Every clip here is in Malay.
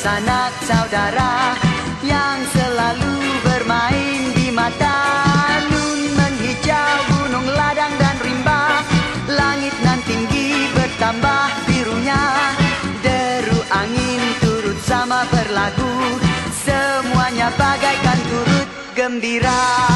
sanak saudara yang selalu bermain di mata. Nun menghijau gunung ladang dan rimba. Langit nan tinggi bertambah birunya. Deru angin turut sama berlagu. Semuanya bagaikan turut gembira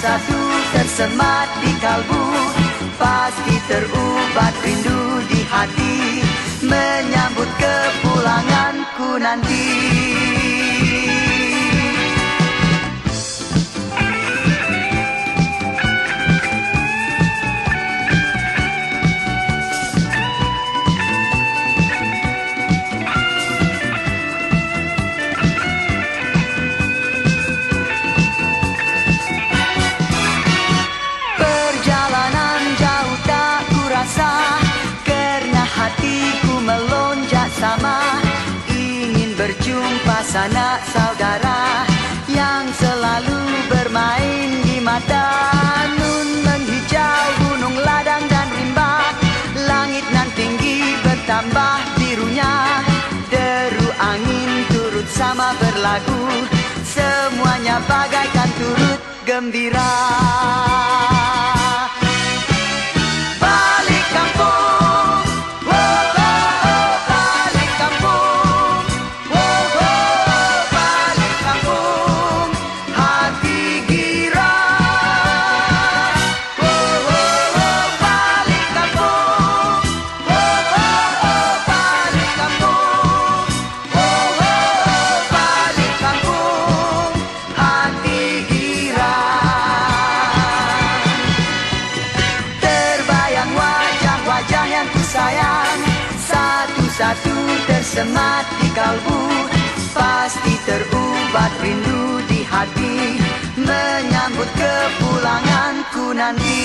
satu tersemat di kalbu Pasti terubat rindu di hati. Menyambut kepulanganku nanti saudara Yang selalu bermain di mata. Nun menghijau gunung ladang dan rimba. Langit nan tinggi bertambah birunya. Deru angin turut sama berlagu. Semuanya bagaikan turut gembira tersemat di kalbu Pasti terubat rindu di hati Menyambut kepulanganku nanti